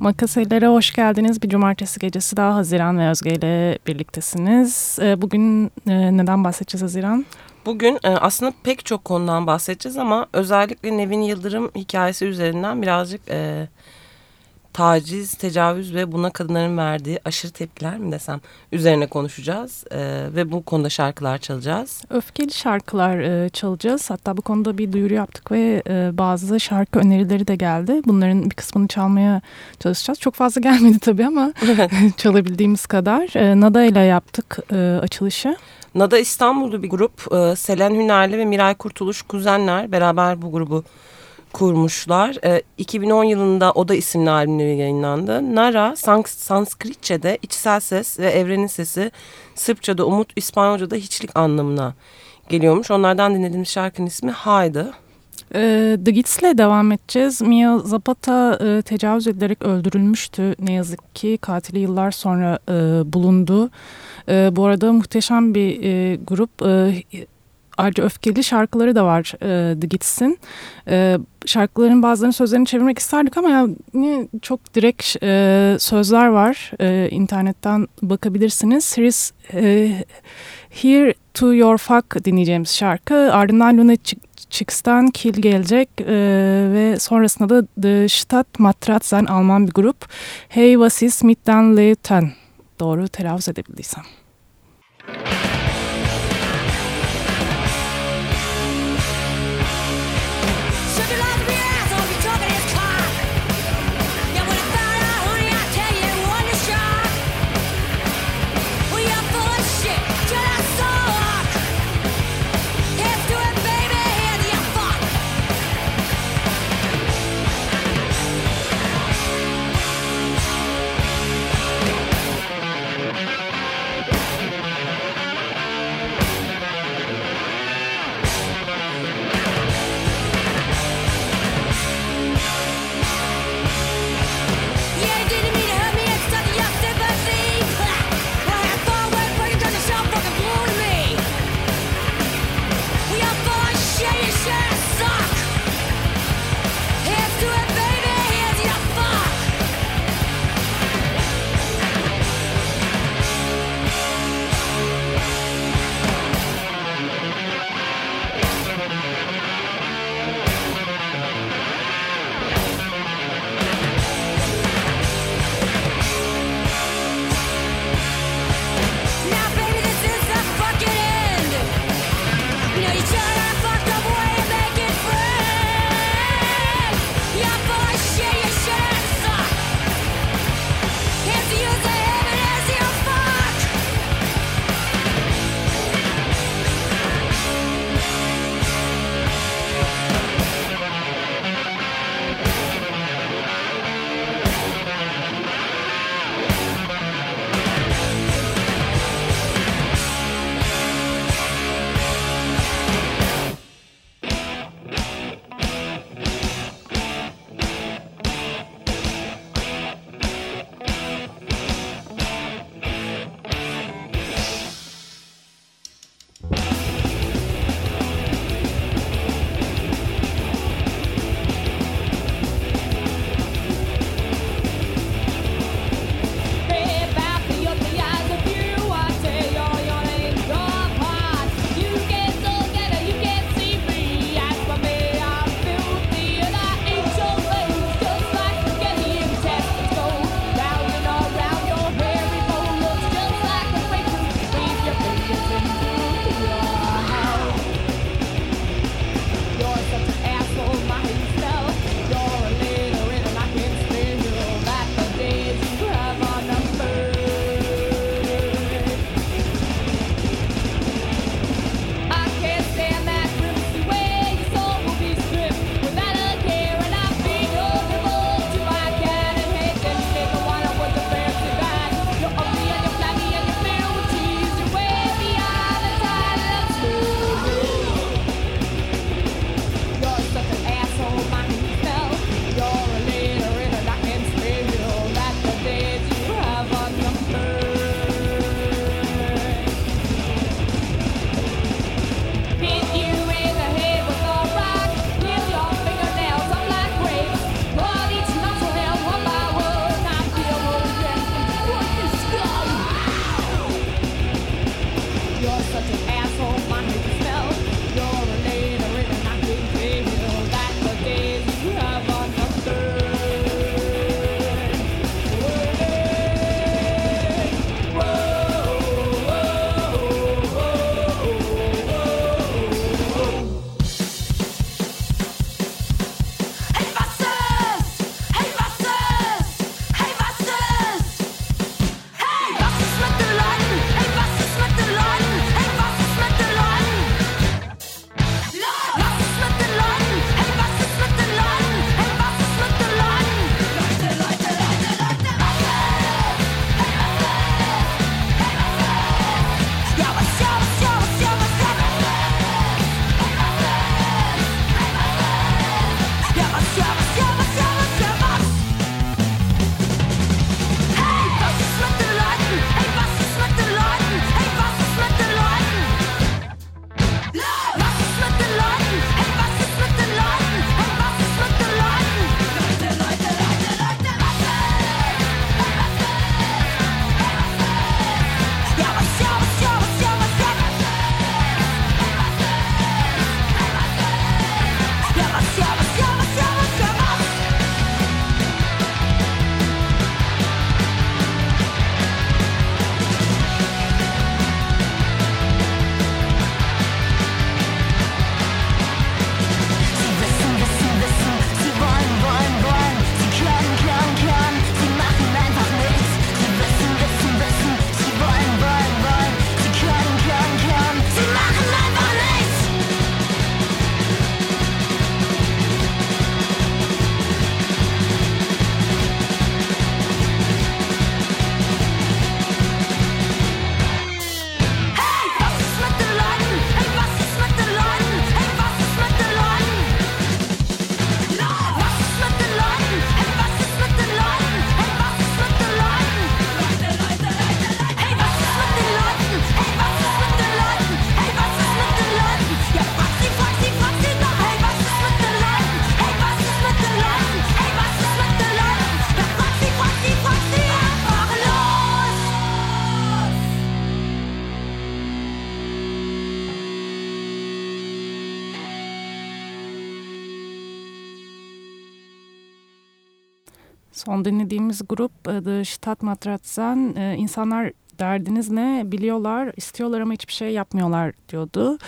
Makasellere hoş geldiniz. Bir cumartesi gecesi daha Haziran ve Özge ile birliktesiniz. Ee, bugün e, neden bahsedeceğiz Haziran? Bugün e, aslında pek çok konudan bahsedeceğiz ama özellikle Nevin Yıldırım hikayesi üzerinden birazcık e, taciz, tecavüz ve buna kadınların verdiği aşırı tepkiler mi desem üzerine konuşacağız e, ve bu konuda şarkılar çalacağız. Öfkeli şarkılar e, çalacağız. Hatta bu konuda bir duyuru yaptık ve e, bazı şarkı önerileri de geldi. Bunların bir kısmını çalmaya çalışacağız. Çok fazla gelmedi tabii ama çalabildiğimiz kadar. E, Nada ile yaptık e, açılışı. Nada İstanbul'lu bir grup. E, Selen Hünerli ve Miray Kurtuluş kuzenler beraber bu grubu kurmuşlar. E, 2010 yılında Oda isimli albümleri yayınlandı. Nara, Sans Sanskritçe'de içsel ses ve evrenin sesi, Sırpça'da umut, İspanyolca'da hiçlik anlamına geliyormuş. Onlardan dinlediğimiz şarkının ismi Haydı. E, The Gits'le devam edeceğiz. Mia Zapata e, tecavüz edilerek öldürülmüştü. Ne yazık ki katili yıllar sonra e, bulundu. E, bu arada muhteşem bir e, grup. E, ayrıca öfkeli şarkıları da var e, The Gits'in. E, şarkıların bazılarının sözlerini çevirmek isterdik ama ya ne çok direkt e, sözler var. E, internetten bakabilirsiniz. Here's, e, Here to Your Fuck dinleyeceğimiz şarkı. Ardından Luna Chicks'ten Kill gelecek e, ve sonrasında da The Stadt Matratzen Alman bir grup. Hey was is mit'ten Leuten. Doğru telaffuz edebildiysem. Müzik grup e, The Stadtmatratzen e, insanlar derdiniz ne biliyorlar istiyorlar ama hiçbir şey yapmıyorlar diyordu.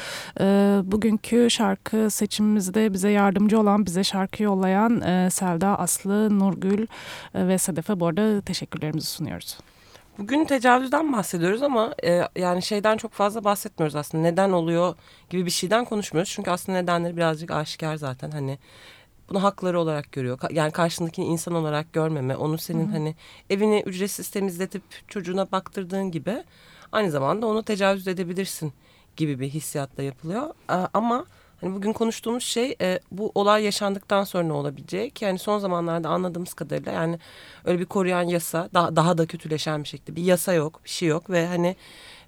E, bugünkü şarkı seçimimizde bize yardımcı olan bize şarkı yollayan e, Selda, Aslı, Nurgül ve Sedef'e bu arada teşekkürlerimizi sunuyoruz. Bugün tecavüzden bahsediyoruz ama e, yani şeyden çok fazla bahsetmiyoruz aslında. Neden oluyor gibi bir şeyden konuşmuyoruz. Çünkü aslında nedenleri birazcık aşikar zaten. Hani bunu hakları olarak görüyor. Yani karşındakini insan olarak görmeme, onu senin Hı-hı. hani evini ücretsiz temizletip çocuğuna baktırdığın gibi aynı zamanda onu tecavüz edebilirsin gibi bir hissiyatla yapılıyor. Ama hani bugün konuştuğumuz şey e, bu olay yaşandıktan sonra ne olabilecek? Yani son zamanlarda anladığımız kadarıyla yani öyle bir koruyan yasa daha, daha da kötüleşen bir şekilde bir yasa yok, bir şey yok ve hani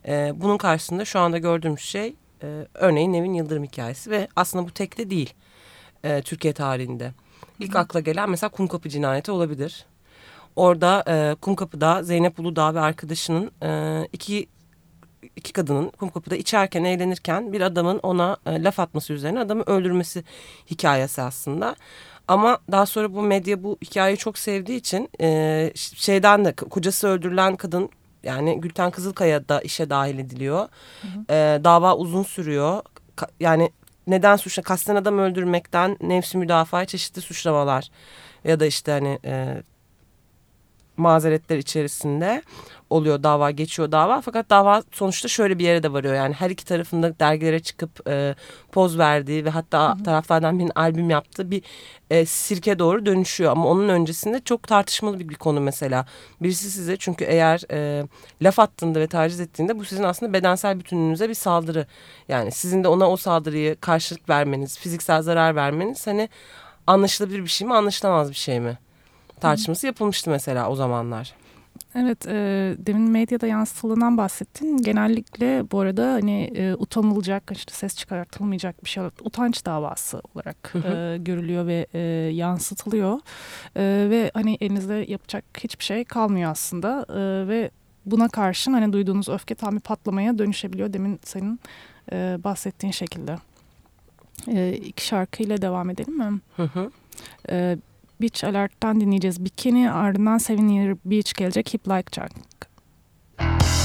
e, bunun karşısında şu anda gördüğümüz şey e, örneğin Nevin Yıldırım hikayesi ve aslında bu tek de değil e, Türkiye tarihinde. İlk Hı. akla gelen mesela Kumkapı cinayeti olabilir. Orada e, Kumkapı'da Zeynep Uludağ ve arkadaşının e, iki iki kadının Kumkapı'da içerken eğlenirken bir adamın ona e, laf atması üzerine adamı öldürmesi hikayesi aslında. Ama daha sonra bu medya bu hikayeyi çok sevdiği için e, şeyden de kocası öldürülen kadın yani Gülten Kızılkaya da işe dahil ediliyor. Hı hı. E, dava uzun sürüyor. Ka yani neden suçla kasten adam öldürmekten nefsi müdafaa çeşitli suçlamalar ya da işte hani e, mazeretler içerisinde oluyor dava geçiyor. Dava fakat dava sonuçta şöyle bir yere de varıyor. Yani her iki tarafında dergilere çıkıp e, poz verdiği ve hatta hı hı. taraflardan birinin albüm yaptığı bir e, sirke doğru dönüşüyor. Ama onun öncesinde çok tartışmalı bir, bir konu mesela. Birisi size çünkü eğer e, laf attığında ve taciz ettiğinde bu sizin aslında bedensel bütünlüğünüze bir saldırı. Yani sizin de ona o saldırıyı karşılık vermeniz fiziksel zarar vermeniz hani anlaşılabilir bir şey mi anlaşılamaz bir şey mi tartışması yapılmıştı mesela o zamanlar. Evet, e, demin medyada yansıtıldığından bahsettin. Genellikle bu arada hani e, utanılacak, işte ses çıkartılmayacak bir şey olarak utanç davası olarak E, görülüyor ve e, yansıtılıyor. E, ve hani elinizde yapacak hiçbir şey kalmıyor aslında. E, ve buna karşın hani duyduğunuz öfke tam bir patlamaya dönüşebiliyor demin senin e, bahsettiğin şekilde. E, iki şarkıyla devam edelim mi? Hı hı. E, Beach Alert'tan dinleyeceğiz. Bikini ardından Seven Year Beach gelecek Hip Like Chunk. Yeah!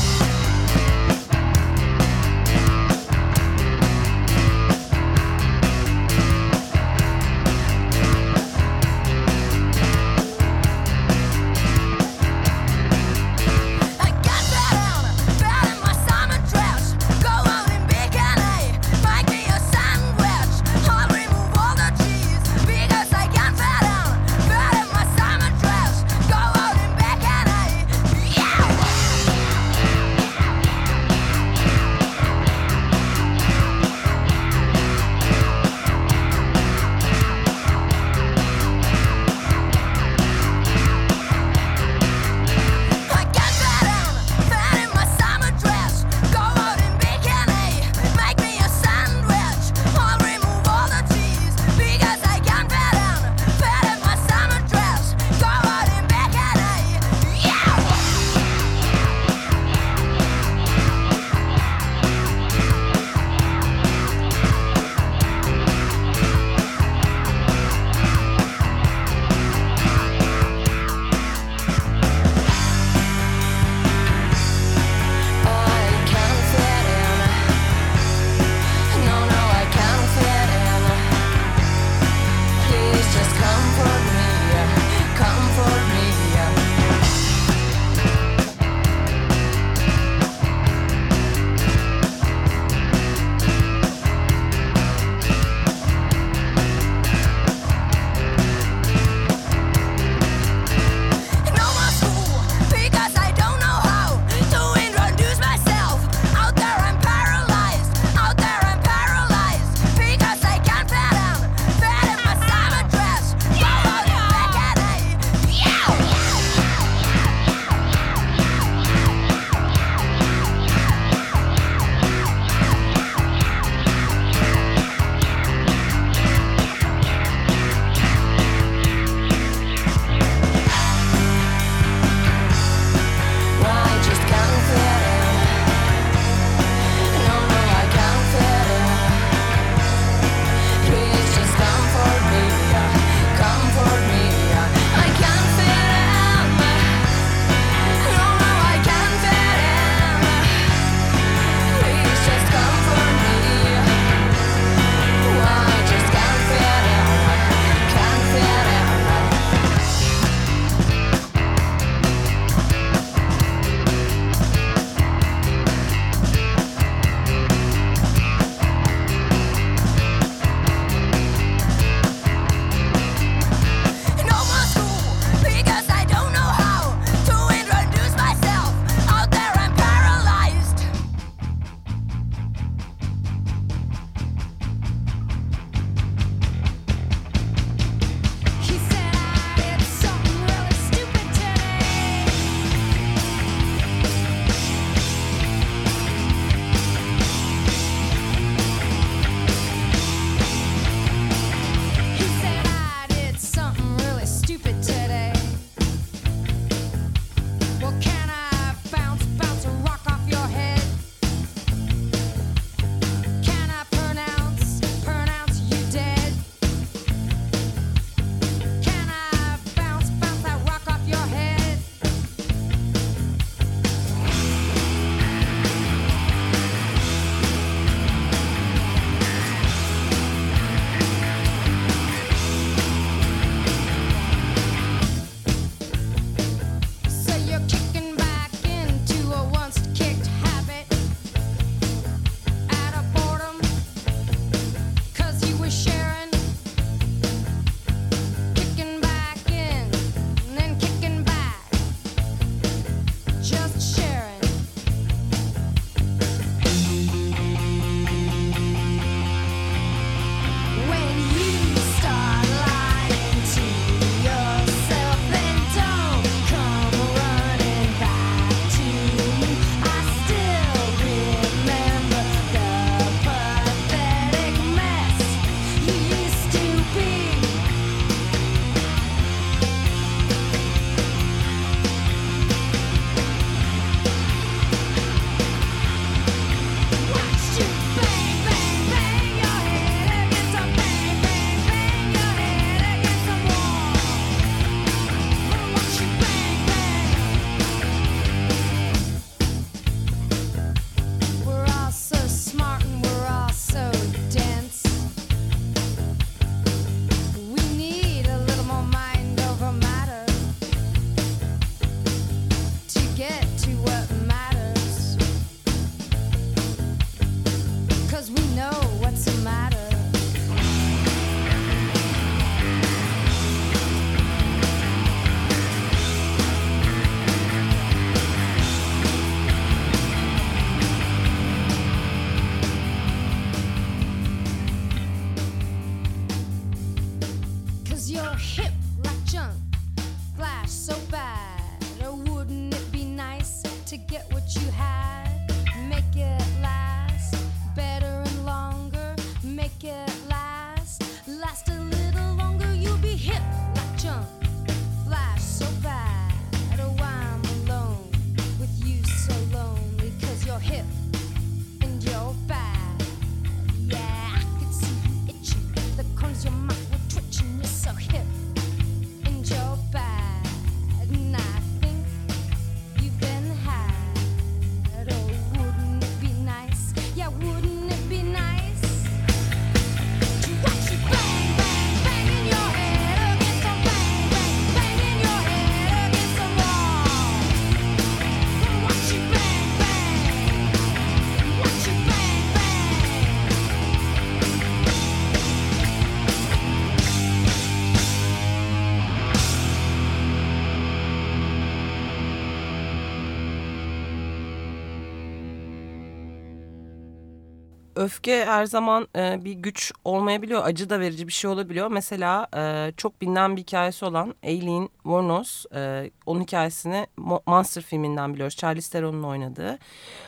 Öfke her zaman e, bir güç olmayabiliyor. Acı da verici bir şey olabiliyor. Mesela e, çok bilinen bir hikayesi olan Aileen Wuornos. E, onun hikayesini Monster filminden biliyoruz. Charlize Theron'un oynadığı.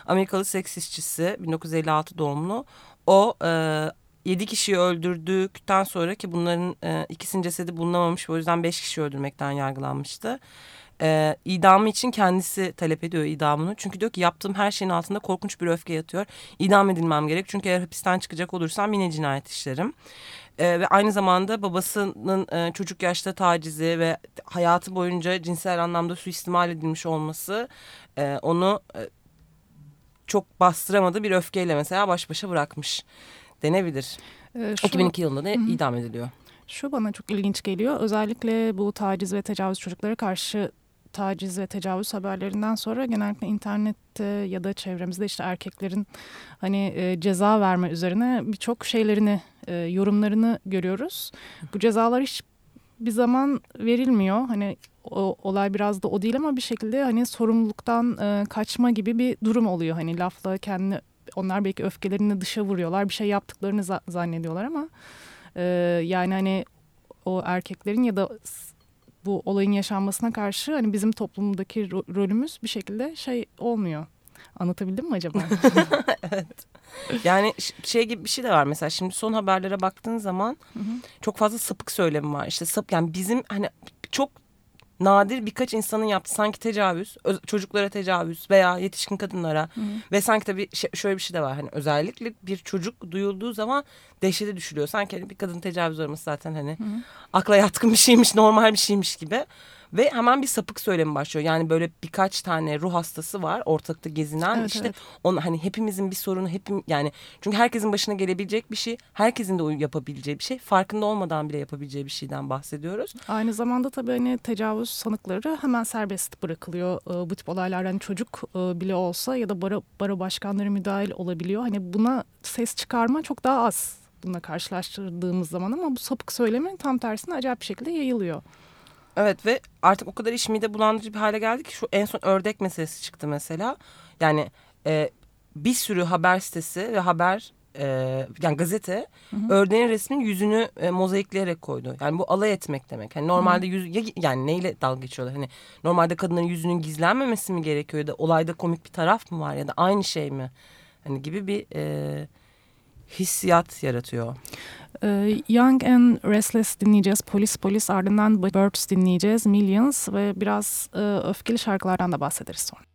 Amerikalı seks işçisi 1956 doğumlu. O e, 7 kişiyi öldürdükten sonra ki bunların e, ikisinin cesedi bulunamamış. O yüzden 5 kişi öldürmekten yargılanmıştı e, idamı için kendisi talep ediyor idamını. Çünkü diyor ki yaptığım her şeyin altında korkunç bir öfke yatıyor. İdam edilmem gerek. Çünkü eğer hapisten çıkacak olursam yine cinayet işlerim. E, ve aynı zamanda babasının e, çocuk yaşta tacizi ve hayatı boyunca cinsel anlamda suistimal edilmiş olması e, onu e, çok bastıramadığı bir öfkeyle mesela baş başa bırakmış denebilir. Ee, şu... 2002 yılında da Hı idam ediliyor. Şu bana çok ilginç geliyor. Özellikle bu taciz ve tecavüz çocuklara karşı taciz ve tecavüz haberlerinden sonra genellikle internette ya da çevremizde işte erkeklerin hani e, ceza verme üzerine birçok şeylerini, e, yorumlarını görüyoruz. Bu cezalar hiç bir zaman verilmiyor. Hani o, olay biraz da o değil ama bir şekilde hani sorumluluktan e, kaçma gibi bir durum oluyor. Hani lafla kendi onlar belki öfkelerini dışa vuruyorlar. Bir şey yaptıklarını za zannediyorlar ama e, yani hani o erkeklerin ya da bu olayın yaşanmasına karşı hani bizim toplumdaki ro rolümüz bir şekilde şey olmuyor. Anlatabildim mi acaba? evet. Yani şey gibi bir şey de var mesela şimdi son haberlere baktığın zaman hı hı. çok fazla sapık söylemi var. İşte sap yani bizim hani çok nadir birkaç insanın yaptığı sanki tecavüz, çocuklara tecavüz veya yetişkin kadınlara Hı. ve sanki tabii şöyle bir şey de var hani özellikle bir çocuk duyulduğu zaman dehşete düşülüyor. Sanki hani bir kadın tecavüz olması zaten hani Hı. akla yatkın bir şeymiş, normal bir şeymiş gibi. Ve hemen bir sapık söylemi başlıyor. Yani böyle birkaç tane ruh hastası var ortakta gezinen. Evet, işte evet. On, hani hepimizin bir sorunu hepim yani çünkü herkesin başına gelebilecek bir şey, herkesin de yapabileceği bir şey, farkında olmadan bile yapabileceği bir şeyden bahsediyoruz. Aynı zamanda tabii hani tecavüz sanıkları hemen serbest bırakılıyor. Ee, bu tip olaylardan hani çocuk e, bile olsa ya da bara, bara başkanları müdahil olabiliyor. Hani buna ses çıkarma çok daha az bununla karşılaştırdığımız zaman ama bu sapık söylemi tam tersine acayip bir şekilde yayılıyor. Evet ve artık o kadar iş mide bulandırıcı bir hale geldi ki şu en son ördek meselesi çıktı mesela. Yani e, bir sürü haber sitesi ve haber e, yani gazete hı hı. ördeğin resmin yüzünü e, mozaikleyerek koydu. Yani bu alay etmek demek. Yani normalde yüz ya, yani neyle dalga geçiyorlar? Hani normalde kadınların yüzünün gizlenmemesi mi gerekiyor ya da olayda komik bir taraf mı var ya da aynı şey mi? Hani gibi bir e, hissiyat yaratıyor. Ee, Young and Restless dinleyeceğiz. Polis Polis ardından Birds dinleyeceğiz. Millions ve biraz e, öfkeli şarkılardan da bahsederiz sonra.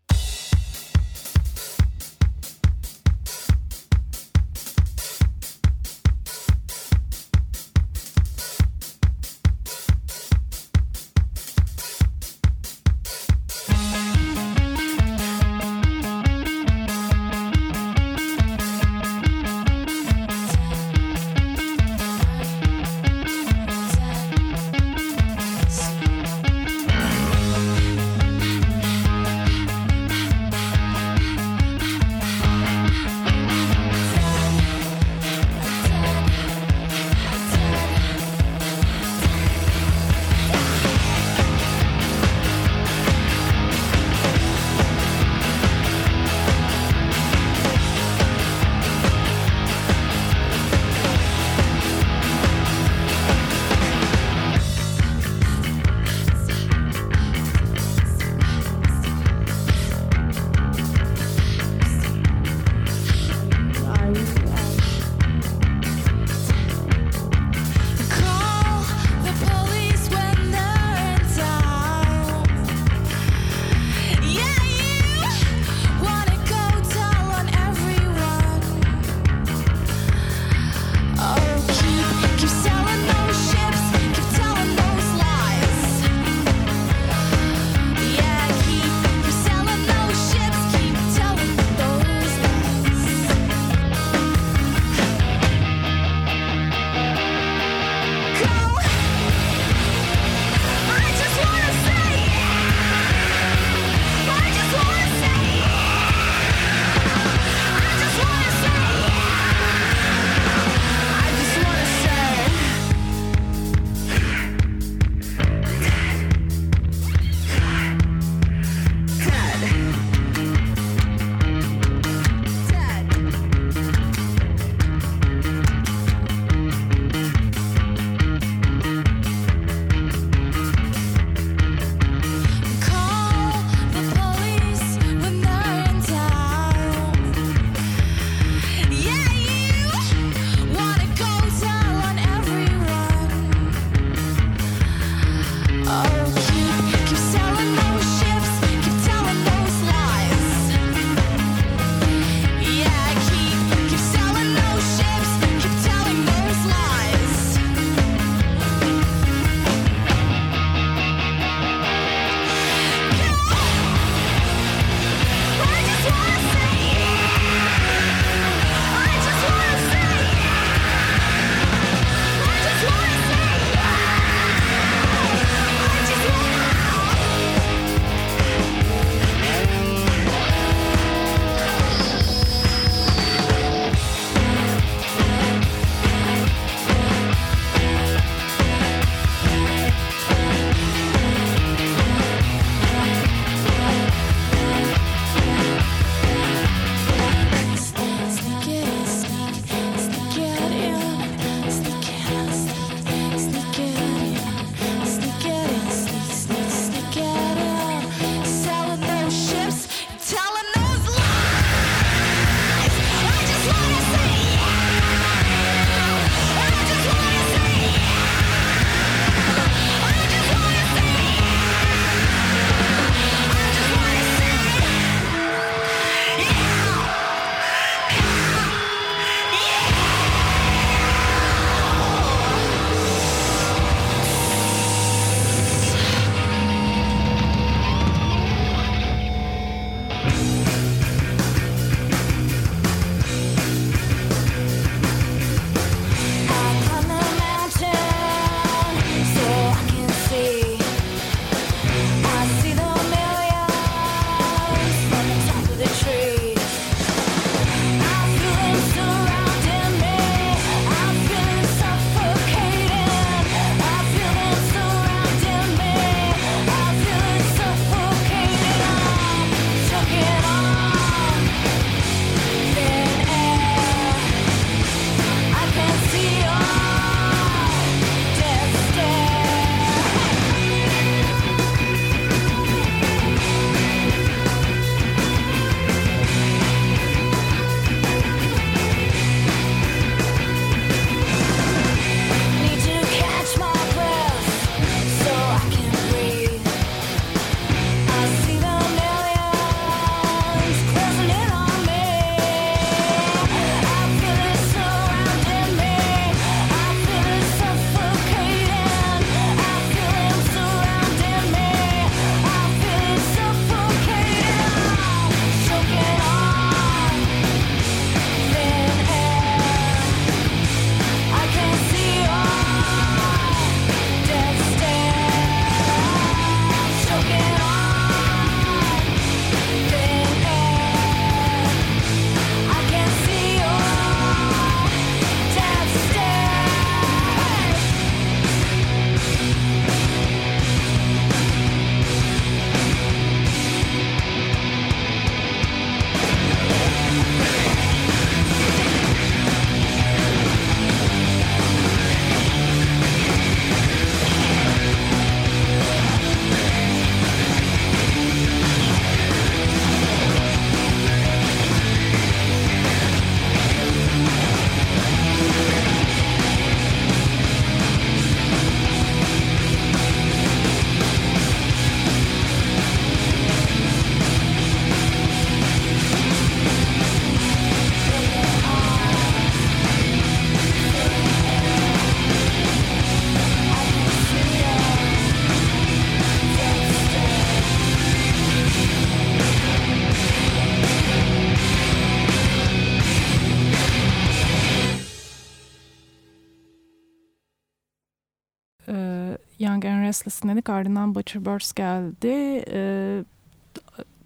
Restless dedik. Ardından Butcher Birds geldi. E,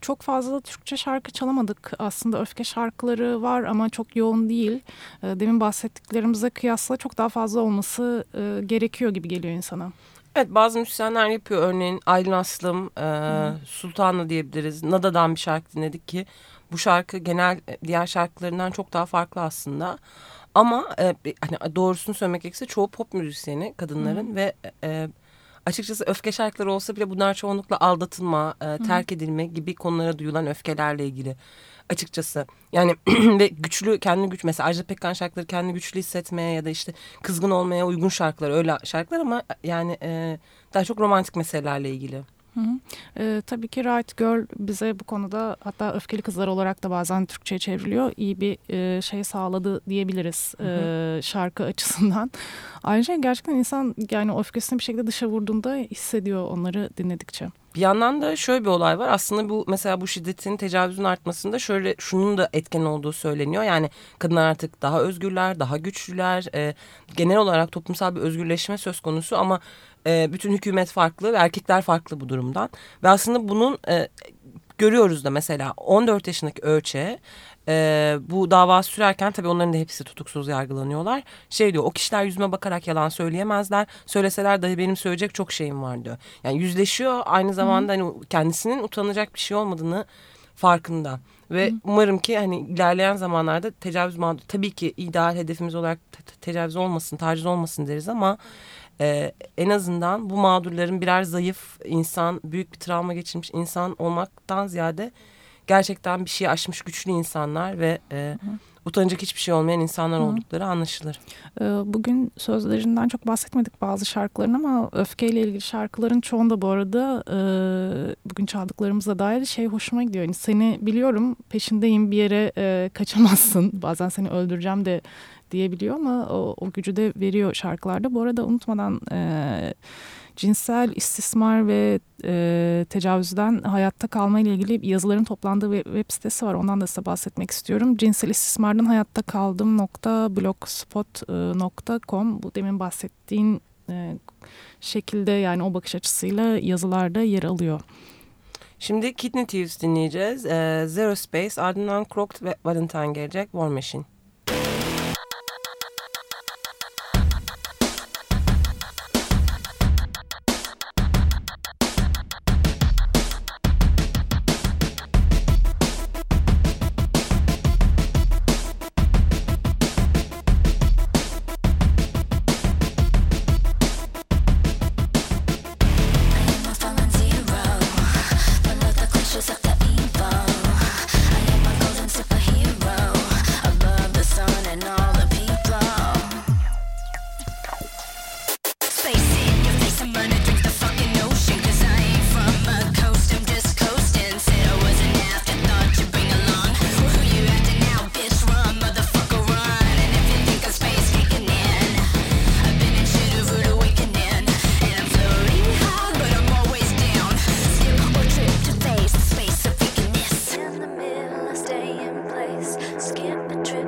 çok fazla Türkçe şarkı çalamadık. Aslında öfke şarkıları var ama çok yoğun değil. E, demin bahsettiklerimize kıyasla çok daha fazla olması e, gerekiyor gibi geliyor insana. Evet bazı müzisyenler yapıyor. Örneğin Aylin Aslım, e, Sultan'la diyebiliriz. Nada'dan bir şarkı dinledik ki bu şarkı genel diğer şarkılarından çok daha farklı aslında. Ama e, hani doğrusunu söylemek gerekirse çoğu pop müzisyeni kadınların hmm. ve e, açıkçası öfke şarkıları olsa bile bunlar çoğunlukla aldatılma, e, terk edilme gibi konulara duyulan öfkelerle ilgili açıkçası. Yani ve güçlü kendi güç mesela Ajda Pekkan şarkıları kendi güçlü hissetmeye ya da işte kızgın olmaya uygun şarkılar öyle şarkılar ama yani e, daha çok romantik meselelerle ilgili. Hı hı. E, tabii ki Right Girl bize bu konuda hatta öfkeli kızlar olarak da bazen Türkçe'ye çevriliyor. İyi bir e, şey sağladı diyebiliriz hı hı. E, şarkı açısından. Ayrıca gerçekten insan yani öfkesini bir şekilde dışa vurduğunda hissediyor onları dinledikçe. Bir yandan da şöyle bir olay var. Aslında bu mesela bu şiddetin tecavüzün artmasında şöyle şunun da etken olduğu söyleniyor. Yani kadınlar artık daha özgürler, daha güçlüler. E, genel olarak toplumsal bir özgürleşme söz konusu ama e, bütün hükümet farklı ve erkekler farklı bu durumdan. Ve aslında bunun e, görüyoruz da mesela 14 yaşındaki Öçe e, bu dava sürerken tabii onların da hepsi tutuksuz yargılanıyorlar. Şey diyor o kişiler yüzüme bakarak yalan söyleyemezler. Söyleseler dahi benim söyleyecek çok şeyim var diyor. Yani yüzleşiyor aynı zamanda hani kendisinin utanacak bir şey olmadığını farkında. Ve Hı. umarım ki hani ilerleyen zamanlarda tecavüz mağdur tabii ki ideal hedefimiz olarak tecavüz olmasın, taciz olmasın deriz ama e, en azından bu mağdurların birer zayıf insan, büyük bir travma geçirmiş insan olmaktan ziyade gerçekten bir şey aşmış güçlü insanlar ve e, utanacak hiçbir şey olmayan insanlar Hı. oldukları anlaşılır. Ee, bugün sözlerinden çok bahsetmedik bazı şarkıların ama öfkeyle ilgili şarkıların çoğunda bu arada e, bugün çaldıklarımıza dair şey hoşuma gidiyor. Yani seni biliyorum peşindeyim bir yere e, kaçamazsın bazen seni öldüreceğim de diyebiliyor ama o, o gücü de veriyor şarkılarda. Bu arada unutmadan e, cinsel istismar ve e, tecavüzden hayatta kalma ile ilgili yazıların toplandığı web sitesi var. Ondan da size bahsetmek istiyorum. Cinsel istismardan hayatta kaldım nokta blogspot.com bu demin bahsettiğin e, şekilde yani o bakış açısıyla yazılarda yer alıyor. Şimdi Kidney Thieves dinleyeceğiz. E, Zero Space ardından Crooked ve Valentine gelecek War Machine. skin between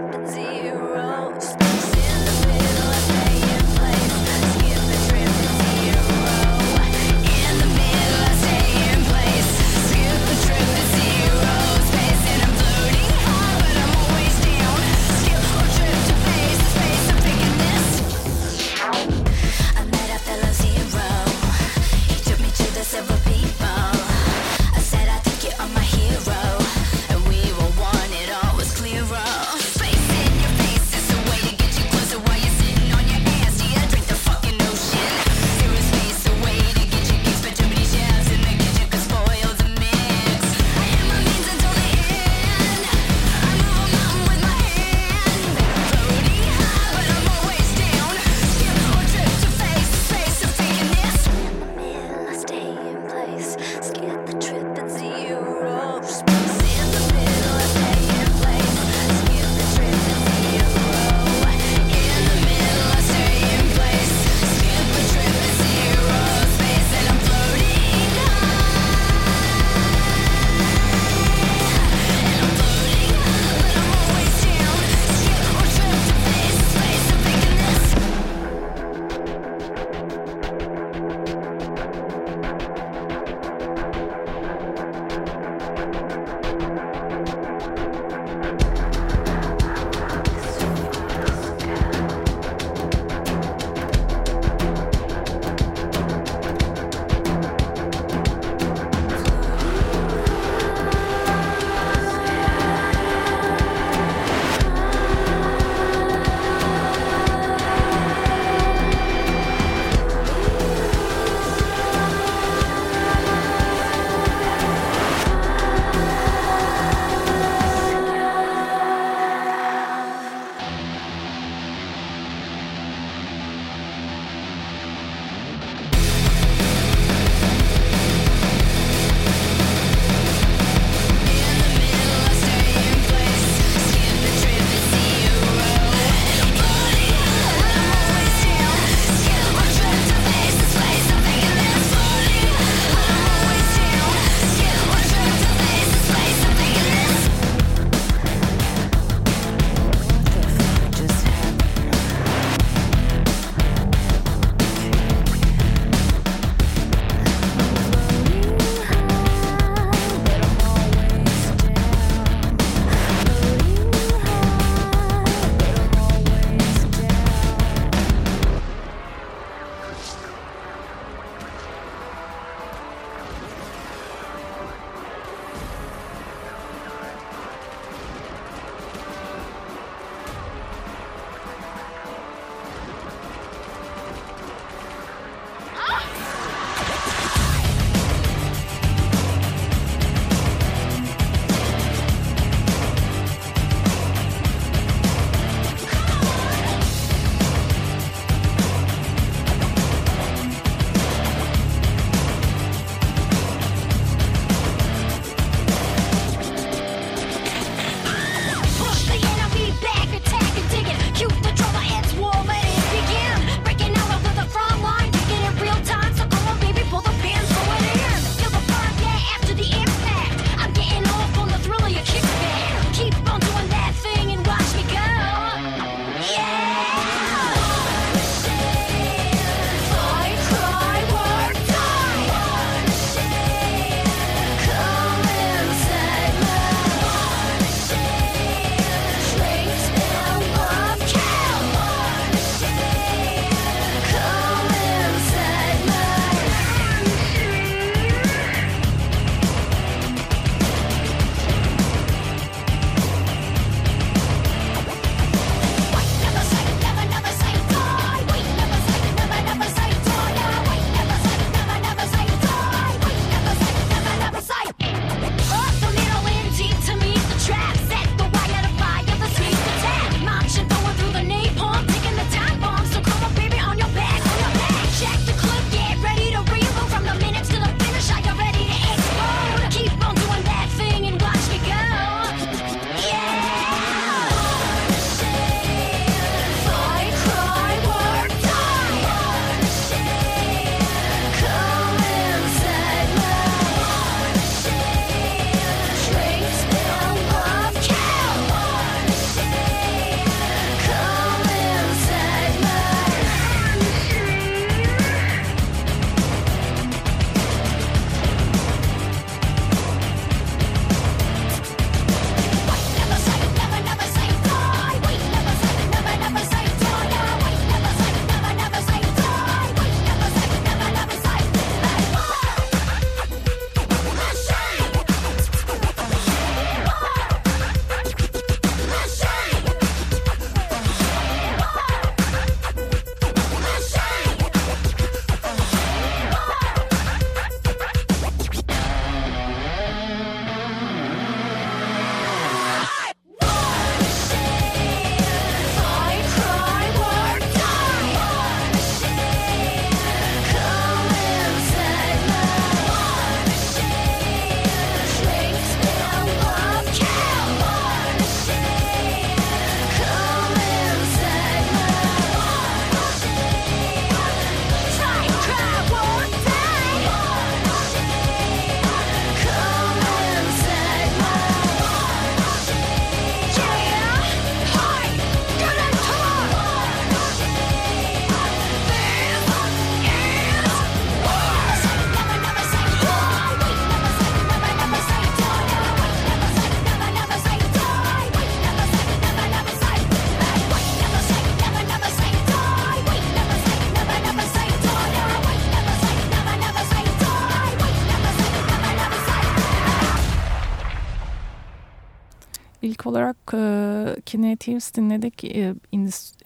e, Kinetives dinledik. E,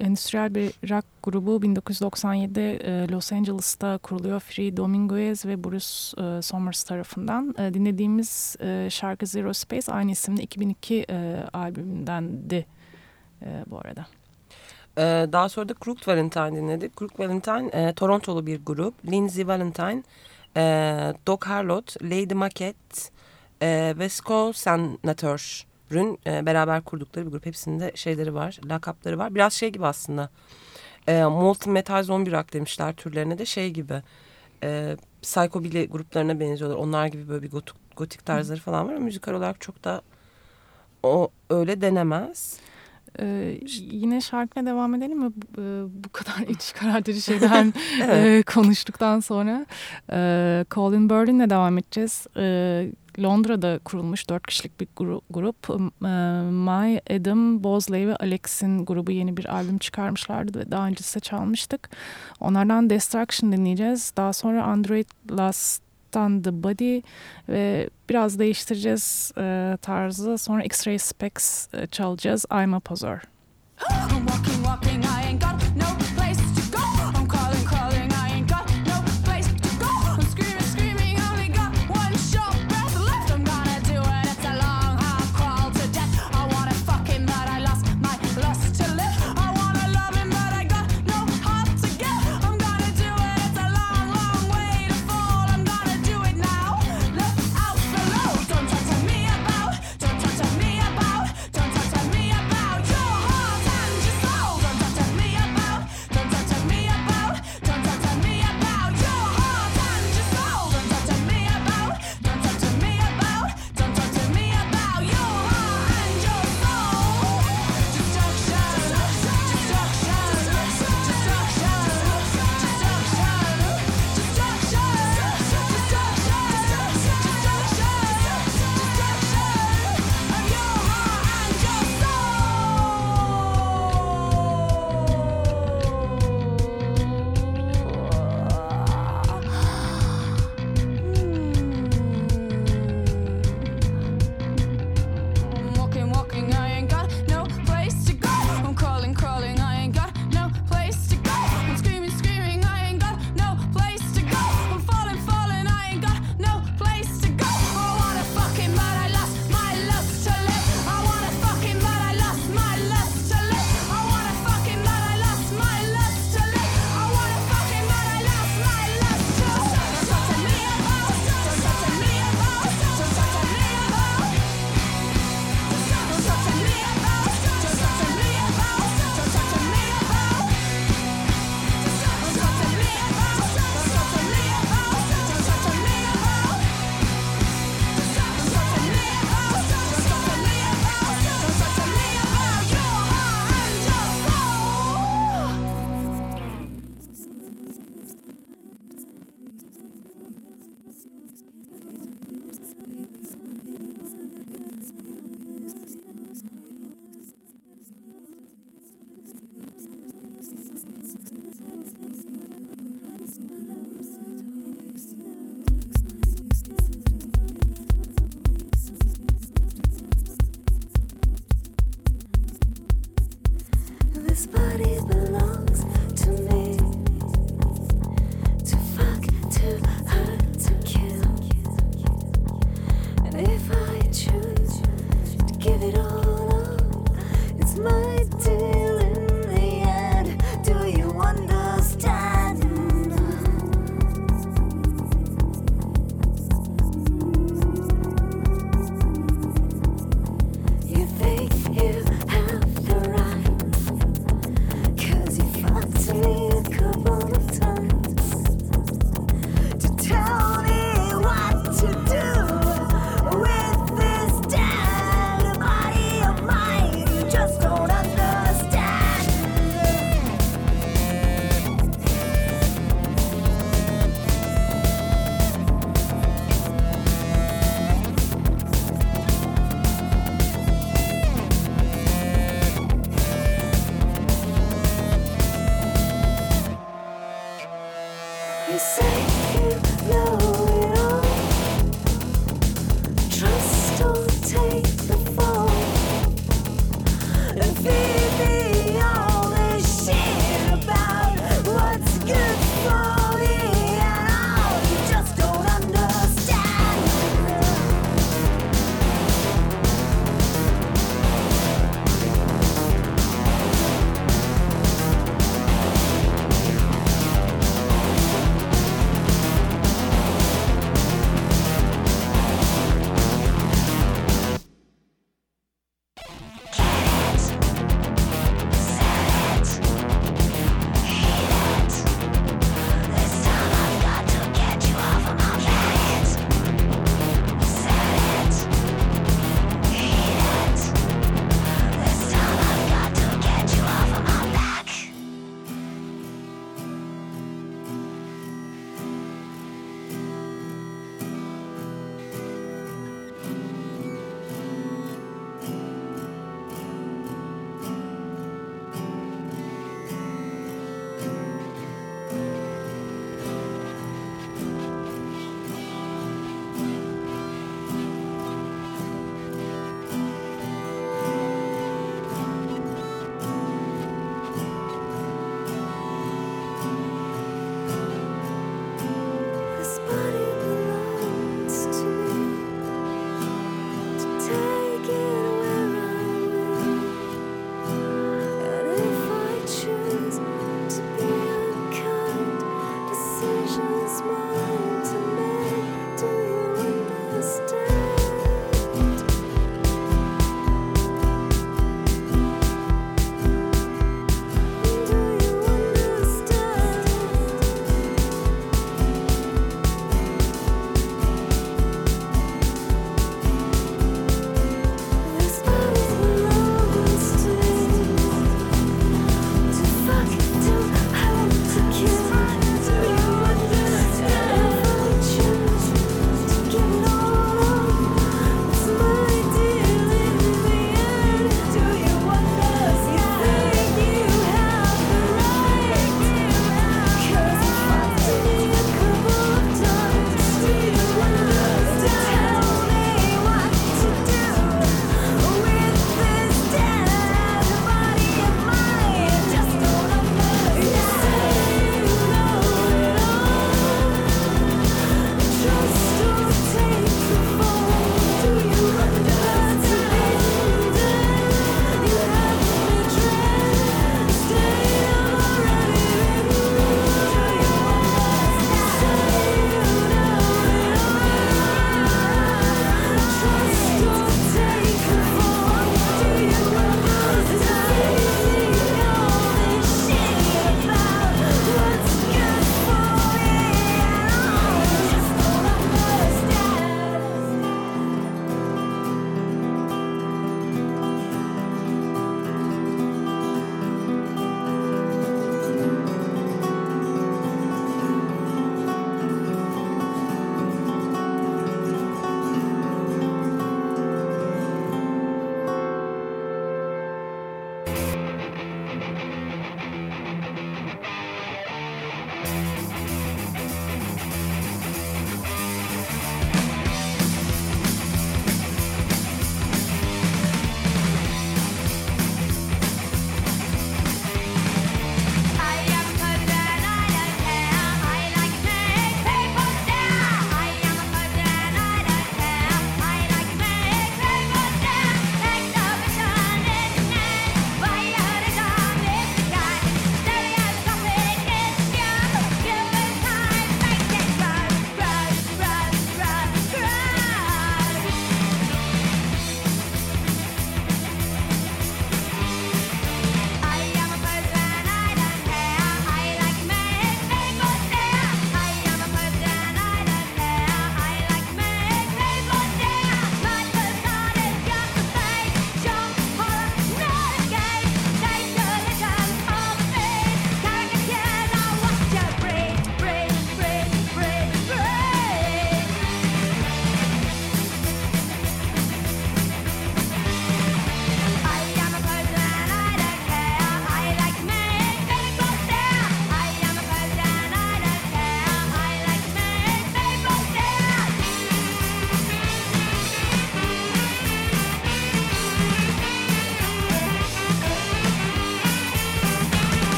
endüstriyel bir rock grubu 1997'de e, Los Angeles'ta kuruluyor. Free Dominguez ve Bruce e, Somers tarafından. E, dinlediğimiz e, şarkı Zero Space aynı isimli 2002 e, albümündendi bu arada. Ee, daha sonra da Crooked Valentine dinledik. Crooked Valentine Torontolu bir grup. Lindsay Valentine, Doc Harlot, Lady Maquette e, ve Skull Senatör'ün e, beraber kurdukları bir grup. Hepsinde şeyleri var, lakapları var. Biraz şey gibi aslında. E, Molten Metal Zombie Rock demişler türlerine de şey gibi. E, Psychobilly gruplarına benziyorlar. Onlar gibi böyle bir gotik, gotik tarzları falan var. Müzikal olarak çok da o öyle denemez. Ee, yine şarkıya devam edelim mi? Bu, e, bu kadar iç karartıcı şeyden evet. e, konuştuktan sonra. E, Colin Berlin'le devam edeceğiz. E, Londra'da kurulmuş dört kişilik bir grup. E, My, Adam, Bosley ve Alex'in grubu yeni bir albüm çıkarmışlardı ve daha önce size çalmıştık. Onlardan Destruction dinleyeceğiz. Daha sonra Android Last Rock'tan The Body ve biraz değiştireceğiz e, tarzı. Sonra X-Ray Specs e, çalacağız. I'm a Poser. walking, walking,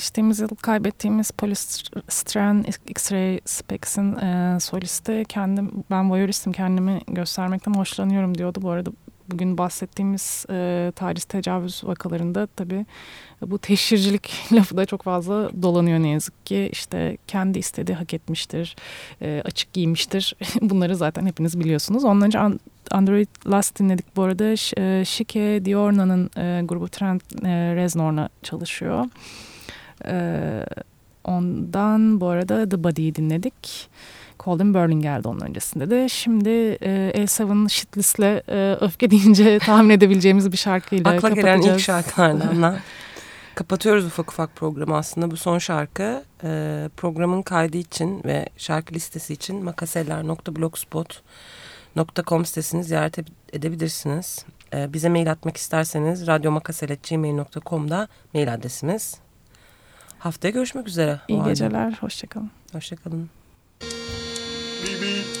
Geçtiğimiz yıl kaybettiğimiz Polystyrene X-Ray Specs'in e, solisti kendim ben voyeuristim kendimi göstermekten hoşlanıyorum diyordu. Bu arada bugün bahsettiğimiz e, tarih tecavüz vakalarında tabii bu teşhircilik lafı da çok fazla dolanıyor ne yazık ki. İşte kendi istediği hak etmiştir, e, açık giymiştir. Bunları zaten hepiniz biliyorsunuz. Ondan önce Android Last dinledik bu arada. E, Shike Diorna'nın e, grubu Trent e, Reznor'la çalışıyor. E, ondan bu arada The Body'yi dinledik. Colin Berlin geldi onun öncesinde de. Şimdi e, El7 Shitlist'le e, öfke deyince tahmin edebileceğimiz bir şarkıyla Akla kapatacağız. gelen ilk şarkılardan. Kapatıyoruz ufak ufak programı aslında. Bu son şarkı e, programın kaydı için ve şarkı listesi için makaseller.blogspot.com sitesini ziyaret edebilirsiniz. E, bize mail atmak isterseniz radyomakasel.gmail.com'da mail adresimiz. Haftaya görüşmek üzere. İyi geceler, hoşçakalın. Hoşçakalın. Bibi.